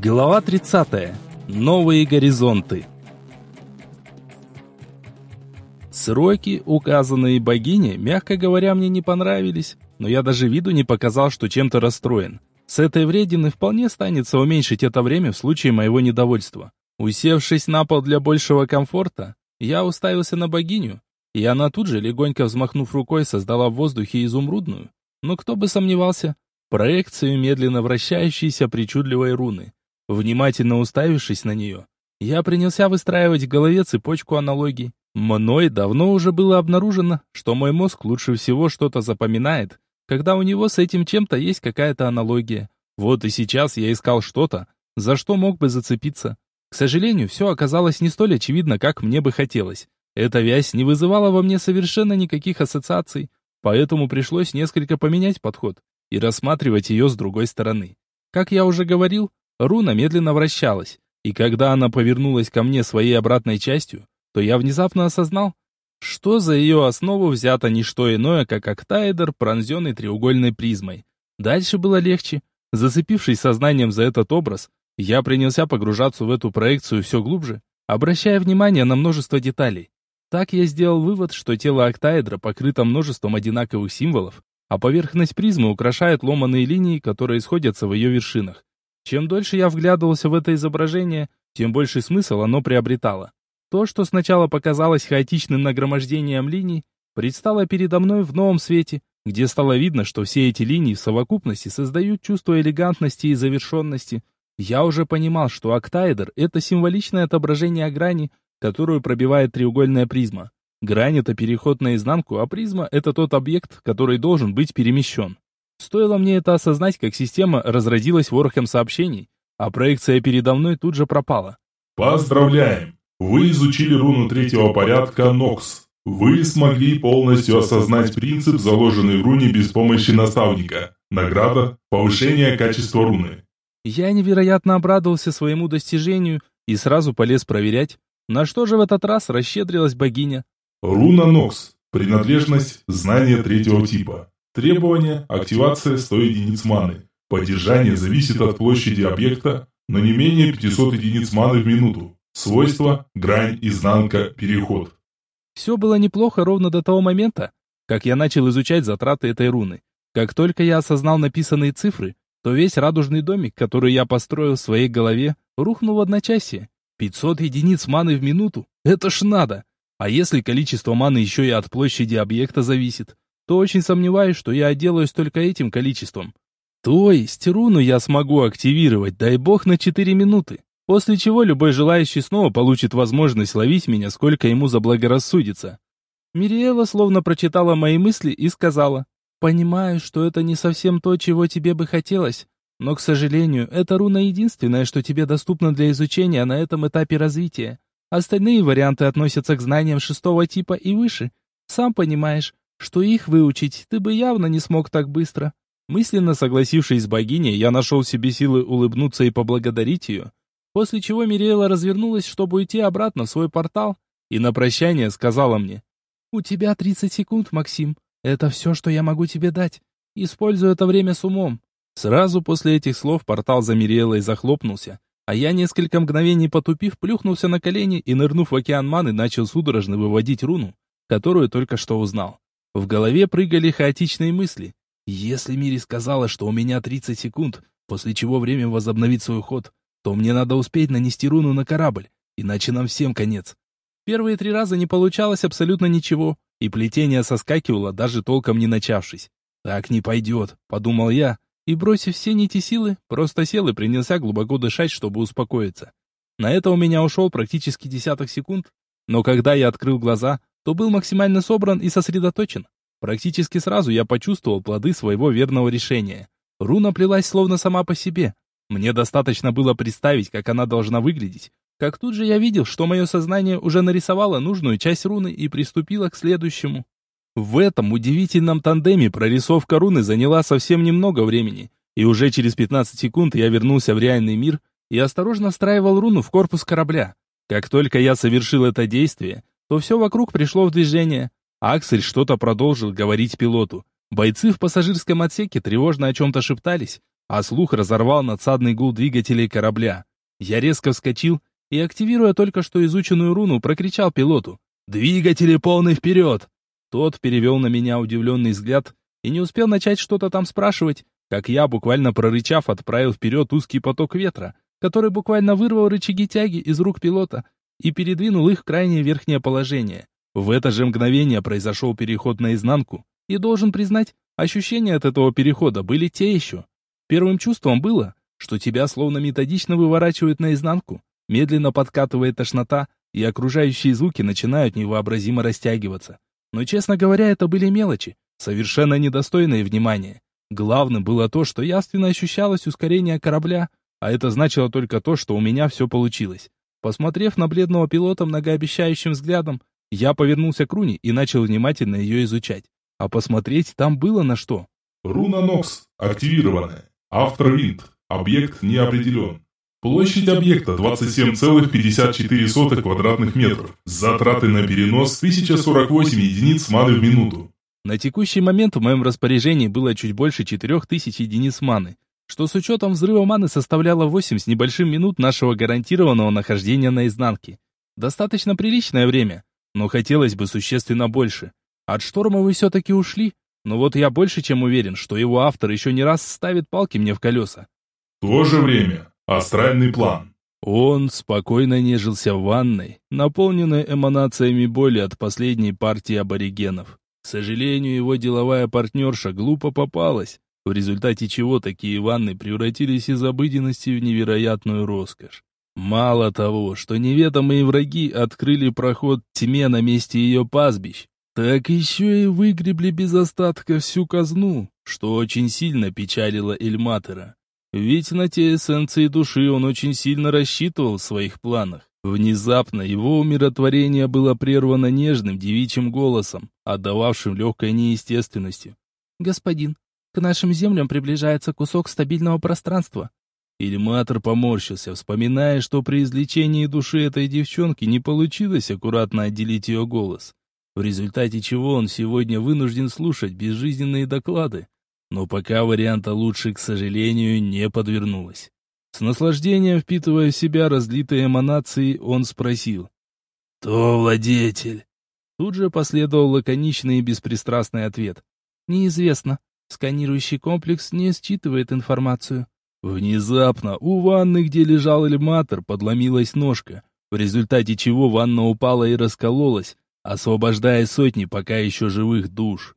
Глава 30. Новые горизонты. Сроки, указанные богине, мягко говоря, мне не понравились, но я даже виду не показал, что чем-то расстроен. С этой вредины вполне станется уменьшить это время в случае моего недовольства. Усевшись на пол для большего комфорта, я уставился на богиню, и она тут же, легонько взмахнув рукой, создала в воздухе изумрудную, но кто бы сомневался, проекцию медленно вращающейся причудливой руны. Внимательно уставившись на нее, я принялся выстраивать в голове цепочку аналогий. Мной давно уже было обнаружено, что мой мозг лучше всего что-то запоминает, когда у него с этим чем-то есть какая-то аналогия. Вот и сейчас я искал что-то, за что мог бы зацепиться. К сожалению, все оказалось не столь очевидно, как мне бы хотелось. Эта вязь не вызывала во мне совершенно никаких ассоциаций, поэтому пришлось несколько поменять подход и рассматривать ее с другой стороны. Как я уже говорил, Руна медленно вращалась, и когда она повернулась ко мне своей обратной частью, то я внезапно осознал, что за ее основу взято не что иное, как октаэдр, пронзенный треугольной призмой. Дальше было легче. Зацепившись сознанием за этот образ, я принялся погружаться в эту проекцию все глубже, обращая внимание на множество деталей. Так я сделал вывод, что тело октаэдра покрыто множеством одинаковых символов, а поверхность призмы украшает ломаные линии, которые сходятся в ее вершинах. Чем дольше я вглядывался в это изображение, тем больше смысл оно приобретало. То, что сначала показалось хаотичным нагромождением линий, предстало передо мной в новом свете, где стало видно, что все эти линии в совокупности создают чувство элегантности и завершенности. Я уже понимал, что октаэдр — это символичное отображение грани, которую пробивает треугольная призма. Грань — это переход наизнанку, а призма — это тот объект, который должен быть перемещен. Стоило мне это осознать, как система разродилась ворохом сообщений, а проекция передо мной тут же пропала. Поздравляем! Вы изучили руну третьего порядка Нокс. Вы смогли полностью осознать принцип, заложенный в руне без помощи наставника. Награда – повышение качества руны. Я невероятно обрадовался своему достижению и сразу полез проверять, на что же в этот раз расщедрилась богиня. Руна Нокс. Принадлежность – знание третьего типа. Требование – активация 100 единиц маны. Поддержание зависит от площади объекта, но не менее 500 единиц маны в минуту. Свойства – грань, изнанка, переход. Все было неплохо ровно до того момента, как я начал изучать затраты этой руны. Как только я осознал написанные цифры, то весь радужный домик, который я построил в своей голове, рухнул в одночасье. 500 единиц маны в минуту? Это ж надо! А если количество маны еще и от площади объекта зависит, то очень сомневаюсь, что я отделаюсь только этим количеством. То есть руну я смогу активировать, дай бог, на 4 минуты, после чего любой желающий снова получит возможность ловить меня, сколько ему заблагорассудится. Мириэла словно прочитала мои мысли и сказала, «Понимаю, что это не совсем то, чего тебе бы хотелось, но, к сожалению, эта руна единственная, что тебе доступна для изучения на этом этапе развития. Остальные варианты относятся к знаниям шестого типа и выше. Сам понимаешь, что их выучить ты бы явно не смог так быстро. Мысленно согласившись с богиней, я нашел себе силы улыбнуться и поблагодарить ее, после чего Мириэла развернулась, чтобы уйти обратно в свой портал, и на прощание сказала мне, «У тебя 30 секунд, Максим. Это все, что я могу тебе дать. Используй это время с умом». Сразу после этих слов портал за Мириэлой захлопнулся, а я, несколько мгновений потупив, плюхнулся на колени и, нырнув в океан маны, начал судорожно выводить руну, которую только что узнал. В голове прыгали хаотичные мысли. Если Мири сказала, что у меня 30 секунд, после чего время возобновить свой ход, то мне надо успеть нанести руну на корабль, иначе нам всем конец. Первые три раза не получалось абсолютно ничего, и плетение соскакивало, даже толком не начавшись. «Так не пойдет», — подумал я, и, бросив все нити силы, просто сел и принялся глубоко дышать, чтобы успокоиться. На это у меня ушел практически десяток секунд, но когда я открыл глаза, то был максимально собран и сосредоточен. Практически сразу я почувствовал плоды своего верного решения. Руна плелась словно сама по себе. Мне достаточно было представить, как она должна выглядеть, как тут же я видел, что мое сознание уже нарисовало нужную часть руны и приступило к следующему. В этом удивительном тандеме прорисовка руны заняла совсем немного времени, и уже через 15 секунд я вернулся в реальный мир и осторожно встраивал руну в корпус корабля. Как только я совершил это действие, то все вокруг пришло в движение. Аксель что-то продолжил говорить пилоту. Бойцы в пассажирском отсеке тревожно о чем-то шептались, а слух разорвал надсадный гул двигателей корабля. Я резко вскочил и, активируя только что изученную руну, прокричал пилоту «Двигатели полный вперед!». Тот перевел на меня удивленный взгляд и не успел начать что-то там спрашивать, как я, буквально прорычав, отправил вперед узкий поток ветра, который буквально вырвал рычаги тяги из рук пилота и передвинул их в крайнее верхнее положение. В это же мгновение произошел переход наизнанку, и должен признать, ощущения от этого перехода были те еще. Первым чувством было, что тебя словно методично выворачивают наизнанку, медленно подкатывает тошнота, и окружающие звуки начинают невообразимо растягиваться. Но, честно говоря, это были мелочи, совершенно недостойные внимания. Главным было то, что явственно ощущалось ускорение корабля, а это значило только то, что у меня все получилось. Посмотрев на бледного пилота многообещающим взглядом, я повернулся к руне и начал внимательно ее изучать. А посмотреть там было на что. Руна Нокс активированная. Автор винт. Объект не определен. Площадь объекта 27,54 квадратных метров. Затраты на перенос 1048 единиц маны в минуту. На текущий момент в моем распоряжении было чуть больше 4000 единиц маны, что с учетом взрыва маны составляло 8 с небольшим минут нашего гарантированного нахождения на изнанке. Достаточно приличное время, но хотелось бы существенно больше. От шторма вы все-таки ушли, но вот я больше чем уверен, что его автор еще не раз ставит палки мне в колеса. То же время Астральный план. Он спокойно нежился в ванной, наполненной эманациями боли от последней партии аборигенов. К сожалению, его деловая партнерша глупо попалась, в результате чего такие ванны превратились из обыденности в невероятную роскошь. Мало того, что неведомые враги открыли проход тьме на месте ее пастбищ, так еще и выгребли без остатка всю казну, что очень сильно печалило Эльматера. Ведь на те эссенции души он очень сильно рассчитывал в своих планах. Внезапно его умиротворение было прервано нежным девичьим голосом, отдававшим легкой неестественностью. «Господин, нашим землям приближается кусок стабильного пространства». Ильматор поморщился, вспоминая, что при излечении души этой девчонки не получилось аккуратно отделить ее голос, в результате чего он сегодня вынужден слушать безжизненные доклады, но пока варианта лучше, к сожалению, не подвернулось. С наслаждением впитывая в себя разлитые эманации, он спросил. «Кто владетель?» Тут же последовал лаконичный и беспристрастный ответ. «Неизвестно. Сканирующий комплекс не считывает информацию». Внезапно у ванны, где лежал элематор, подломилась ножка, в результате чего ванна упала и раскололась, освобождая сотни пока еще живых душ.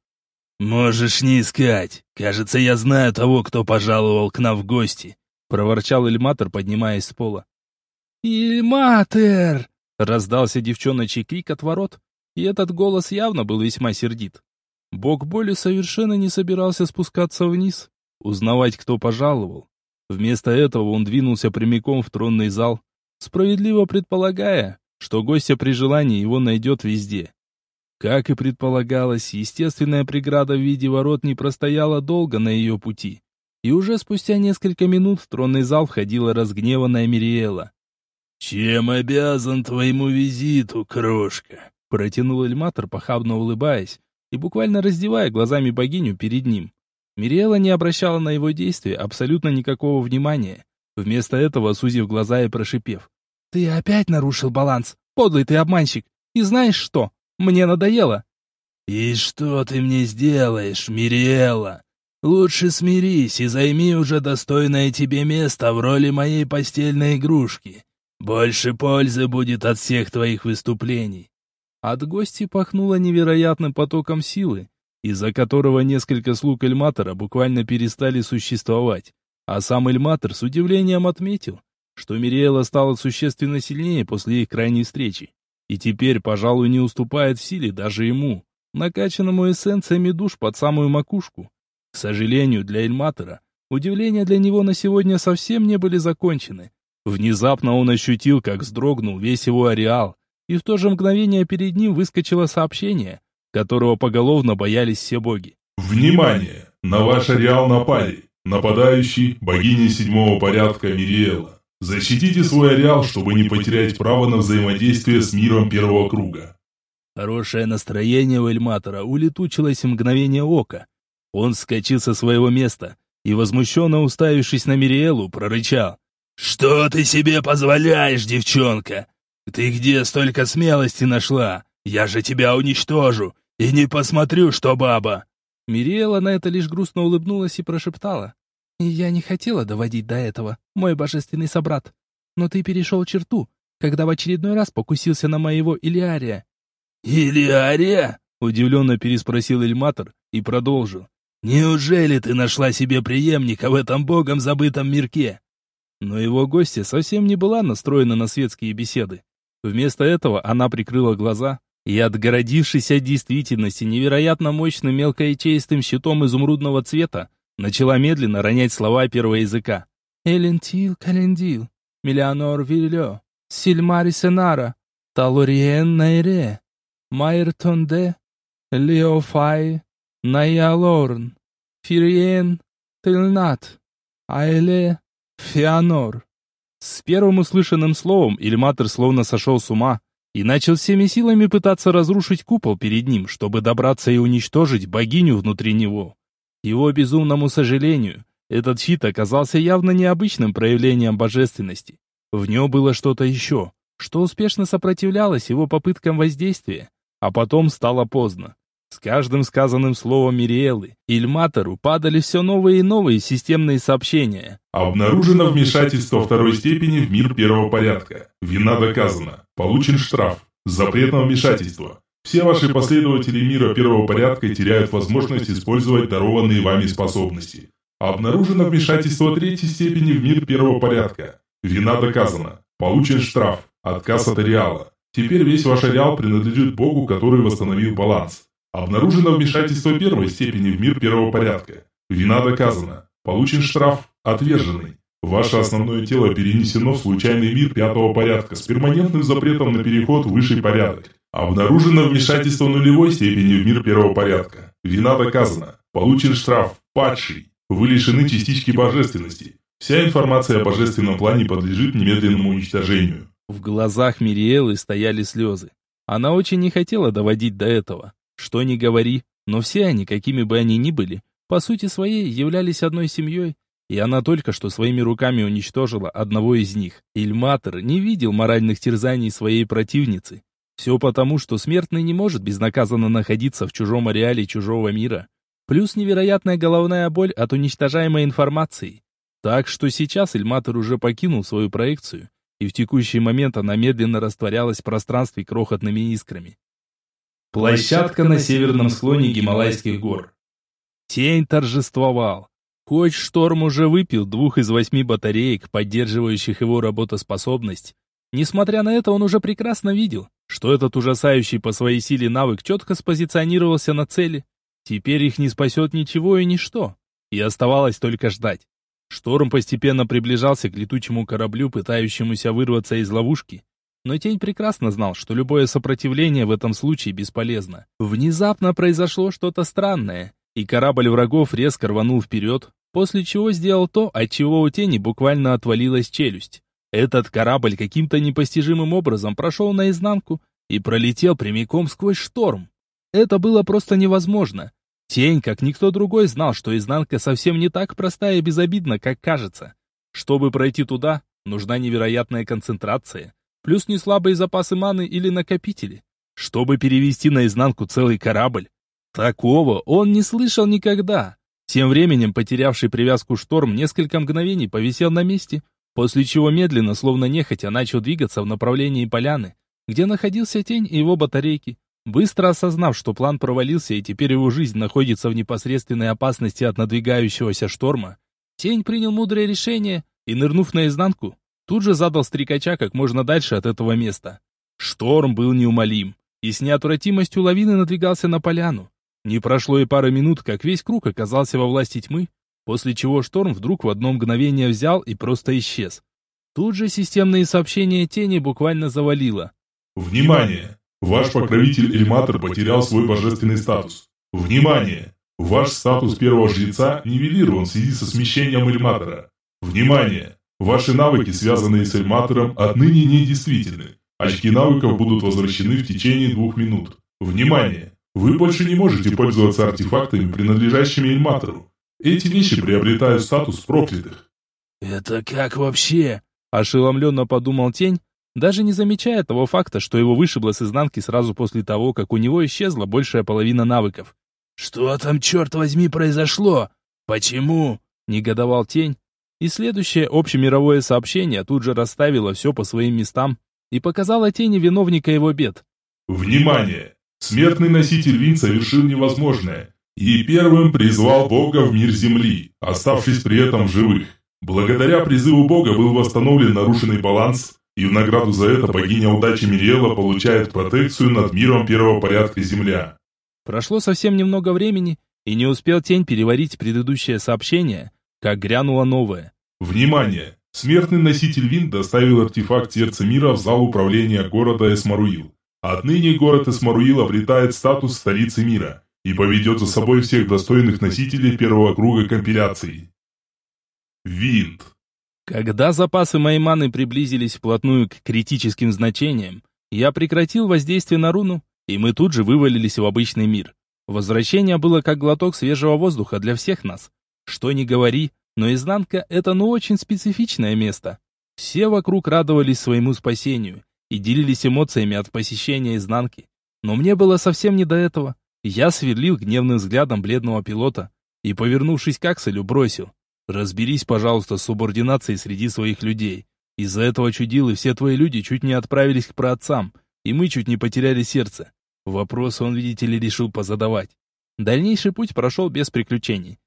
«Можешь не искать. Кажется, я знаю того, кто пожаловал к нам в гости», — проворчал Эльматор, поднимаясь с пола. «Ильматер!» — раздался девчоночий крик от ворот, и этот голос явно был весьма сердит. Бог боли совершенно не собирался спускаться вниз, узнавать, кто пожаловал. Вместо этого он двинулся прямиком в тронный зал, справедливо предполагая, что гостя при желании его найдет везде. Как и предполагалось, естественная преграда в виде ворот не простояла долго на ее пути. И уже спустя несколько минут в тронный зал входила разгневанная Мириэла. «Чем обязан твоему визиту, крошка?» Протянул Эльматор, похабно улыбаясь, и буквально раздевая глазами богиню перед ним. Мириэла не обращала на его действия абсолютно никакого внимания, вместо этого сузив глаза и прошипев. «Ты опять нарушил баланс, подлый ты обманщик, и знаешь что? Мне надоело». «И что ты мне сделаешь, Мириэла? Лучше смирись и займи уже достойное тебе место в роли моей постельной игрушки. Больше пользы будет от всех твоих выступлений». От гостей пахнуло невероятным потоком силы, из-за которого несколько слуг Эльматора буквально перестали существовать. А сам Эльматор с удивлением отметил, что Мириэла стала существенно сильнее после их крайней встречи и теперь, пожалуй, не уступает в силе даже ему, накачанному эссенциями душ под самую макушку. К сожалению, для Эльматора, удивления для него на сегодня совсем не были закончены. Внезапно он ощутил, как вздрогнул весь его ареал, и в то же мгновение перед ним выскочило сообщение, которого поголовно боялись все боги. «Внимание! На ваш ареал напали! Нападающий – богиня седьмого порядка Мириэла. Защитите свой ареал, чтобы не потерять право на взаимодействие с миром первого круга. Хорошее настроение у Эльматора улетучилось в мгновение ока. Он вскочил со своего места и, возмущенно уставившись на Мириэлу, прорычал. «Что ты себе позволяешь, девчонка? Ты где столько смелости нашла? Я же тебя уничтожу и не посмотрю, что баба!» Мириэла на это лишь грустно улыбнулась и прошептала. «Я не хотела доводить до этого, мой божественный собрат. Но ты перешел черту, когда в очередной раз покусился на моего Илиария». «Илиария?» — удивленно переспросил Эльматор и продолжил. «Неужели ты нашла себе преемника в этом богом забытом мирке?» Но его гостья совсем не была настроена на светские беседы. Вместо этого она прикрыла глаза и, отгородившись от действительности невероятно мощным мелкоячеистым щитом изумрудного цвета, начала медленно ронять слова первого языка. «Элентил календил, Миллионор Вильо, Сильмари Сенара, Талуриен Найре, Майер Тонде, Леофай, Найалорн, Фириен, Тельнат, Айле, Феонор». С первым услышанным словом Ильматор словно сошел с ума и начал всеми силами пытаться разрушить купол перед ним, чтобы добраться и уничтожить богиню внутри него. Его безумному сожалению, этот щит оказался явно необычным проявлением божественности. В нем было что-то еще, что успешно сопротивлялось его попыткам воздействия, а потом стало поздно. С каждым сказанным словом Мириэлы Ильматору падали все новые и новые системные сообщения. Обнаружено вмешательство второй степени в мир первого порядка. Вина доказана. Получен штраф. Запрет на вмешательство. Все ваши последователи мира первого порядка теряют возможность использовать дарованные вами способности. Обнаружено вмешательство третьей степени в мир первого порядка. Вина доказана. Получен штраф. Отказ от ареала. Теперь весь ваш ареал принадлежит Богу, который восстановил баланс. Обнаружено вмешательство первой степени в мир первого порядка. Вина доказана. Получен штраф «Отверженный». Ваше основное тело перенесено в случайный мир пятого порядка с перманентным запретом на переход в высший порядок. Обнаружено вмешательство нулевой степени в мир первого порядка. Вина доказана. Получен штраф «Падший». Вы лишены частички божественности. Вся информация о божественном плане подлежит немедленному уничтожению. В глазах Мириэлы стояли слезы. Она очень не хотела доводить до этого. Что ни говори, но все они, какими бы они ни были, по сути своей являлись одной семьей, и она только что своими руками уничтожила одного из них. Ильматор не видел моральных терзаний своей противницы. Все потому, что смертный не может безнаказанно находиться в чужом ареале чужого мира. Плюс невероятная головная боль от уничтожаемой информации. Так что сейчас Ильматор уже покинул свою проекцию, и в текущий момент она медленно растворялась в пространстве крохотными искрами. Площадка на северном склоне Гималайских гор. Тень торжествовал. Хоть Шторм уже выпил двух из восьми батареек, поддерживающих его работоспособность, несмотря на это он уже прекрасно видел, что этот ужасающий по своей силе навык четко спозиционировался на цели. Теперь их не спасет ничего и ничто, и оставалось только ждать. Шторм постепенно приближался к летучему кораблю, пытающемуся вырваться из ловушки, но Тень прекрасно знал, что любое сопротивление в этом случае бесполезно. Внезапно произошло что-то странное, и корабль врагов резко рванул вперед, после чего сделал то, от чего у Тени буквально отвалилась челюсть. Этот корабль каким-то непостижимым образом прошел наизнанку и пролетел прямиком сквозь шторм. Это было просто невозможно. Тень, как никто другой, знал, что изнанка совсем не так простая и безобидна, как кажется. Чтобы пройти туда, нужна невероятная концентрация плюс неслабые запасы маны или накопители, чтобы перевести наизнанку целый корабль. Такого он не слышал никогда. Тем временем потерявший привязку шторм несколько мгновений повисел на месте, после чего медленно, словно нехотя, начал двигаться в направлении поляны, где находился тень и его батарейки. Быстро осознав, что план провалился и теперь его жизнь находится в непосредственной опасности от надвигающегося шторма, тень принял мудрое решение и, нырнув наизнанку, Тут же задал стрекача как можно дальше от этого места. Шторм был неумолим, и с неотвратимостью лавины надвигался на поляну. Не прошло и пары минут, как весь круг оказался во власти тьмы, после чего шторм вдруг в одно мгновение взял и просто исчез. Тут же системные сообщения тени буквально завалило. «Внимание! Ваш покровитель Эльматор потерял свой божественный статус. Внимание! Ваш статус первого жреца нивелирован в связи со смещением Эльматора. Внимание! Ваши навыки, связанные с Эльматором, отныне недействительны. Очки навыков будут возвращены в течение двух минут. Внимание! Вы больше не можете пользоваться артефактами, принадлежащими Эльматору. Эти вещи приобретают статус проклятых. «Это как вообще?» – ошеломленно подумал тень, даже не замечая того факта, что его вышибло с изнанки сразу после того, как у него исчезла большая половина навыков. «Что там, черт возьми, произошло? Почему?» – негодовал тень. И следующее общемировое сообщение тут же расставило все по своим местам и показало тени виновника его бед. «Внимание! Смертный носитель Вин совершил невозможное и первым призвал Бога в мир Земли, оставшись при этом живых. Благодаря призыву Бога был восстановлен нарушенный баланс, и в награду за это богиня удачи Мириэла получает протекцию над миром первого порядка Земля. Прошло совсем немного времени, и не успел тень переварить предыдущее сообщение, как грянуло новое. Внимание! Смертный носитель Вин доставил артефакт Сердца Мира в зал управления города Эсмаруил. Отныне город Эсмаруил обретает статус столицы мира и поведет за собой всех достойных носителей первого круга компиляции. Винт. Когда запасы моей маны приблизились вплотную к критическим значениям, я прекратил воздействие на руну, и мы тут же вывалились в обычный мир. Возвращение было как глоток свежего воздуха для всех нас. Что ни говори, но изнанка — это ну очень специфичное место. Все вокруг радовались своему спасению и делились эмоциями от посещения изнанки. Но мне было совсем не до этого. Я сверлил гневным взглядом бледного пилота и, повернувшись к Акселю, бросил. Разберись, пожалуйста, с субординацией среди своих людей. Из-за этого чудилы все твои люди чуть не отправились к праотцам, и мы чуть не потеряли сердце. Вопрос он, видите ли, решил позадавать. Дальнейший путь прошел без приключений.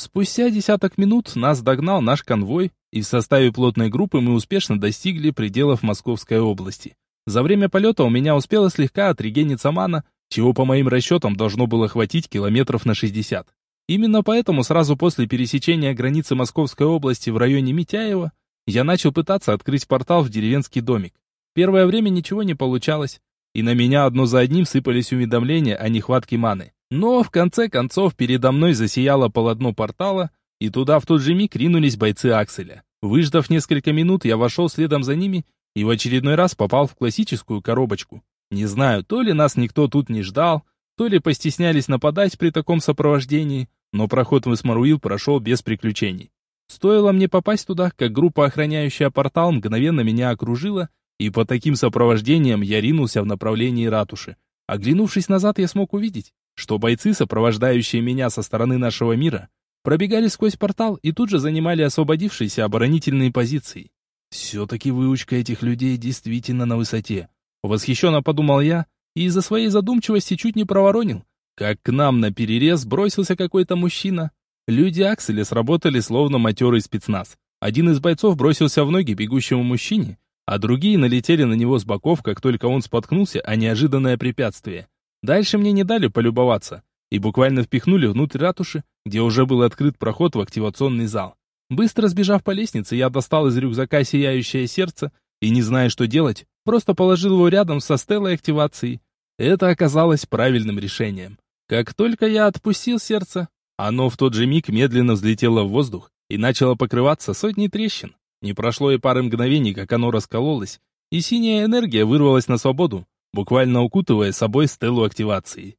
Спустя десяток минут нас догнал наш конвой, и в составе плотной группы мы успешно достигли пределов Московской области. За время полета у меня успела слегка отрегениться мана, чего по моим расчетам должно было хватить километров на 60. Именно поэтому сразу после пересечения границы Московской области в районе Митяева я начал пытаться открыть портал в деревенский домик. Первое время ничего не получалось, и на меня одно за одним сыпались уведомления о нехватке маны. Но в конце концов передо мной засияло полотно портала, и туда в тот же миг ринулись бойцы Акселя. Выждав несколько минут, я вошел следом за ними и в очередной раз попал в классическую коробочку. Не знаю, то ли нас никто тут не ждал, то ли постеснялись нападать при таком сопровождении, но проход в Исмаруил прошел без приключений. Стоило мне попасть туда, как группа, охраняющая портал, мгновенно меня окружила, и по таким сопровождениям я ринулся в направлении ратуши. Оглянувшись назад, я смог увидеть, что бойцы, сопровождающие меня со стороны нашего мира, пробегали сквозь портал и тут же занимали освободившиеся оборонительные позиции. Все-таки выучка этих людей действительно на высоте. Восхищенно подумал я, и из-за своей задумчивости чуть не проворонил, как к нам на перерез бросился какой-то мужчина. Люди Акселя сработали словно матерый спецназ. Один из бойцов бросился в ноги бегущему мужчине, а другие налетели на него с боков, как только он споткнулся о неожиданное препятствие. Дальше мне не дали полюбоваться и буквально впихнули внутрь ратуши, где уже был открыт проход в активационный зал. Быстро сбежав по лестнице, я достал из рюкзака сияющее сердце и, не зная, что делать, просто положил его рядом со стелой активации. Это оказалось правильным решением. Как только я отпустил сердце, оно в тот же миг медленно взлетело в воздух и начало покрываться сотней трещин. Не прошло и пары мгновений, как оно раскололось, и синяя энергия вырвалась на свободу, буквально укутывая собой стелу активации.